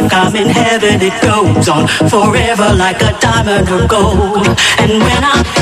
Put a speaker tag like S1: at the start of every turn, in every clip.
S1: like
S2: I'm in heaven. It goes on forever like a diamond or gold. And when I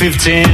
S3: 15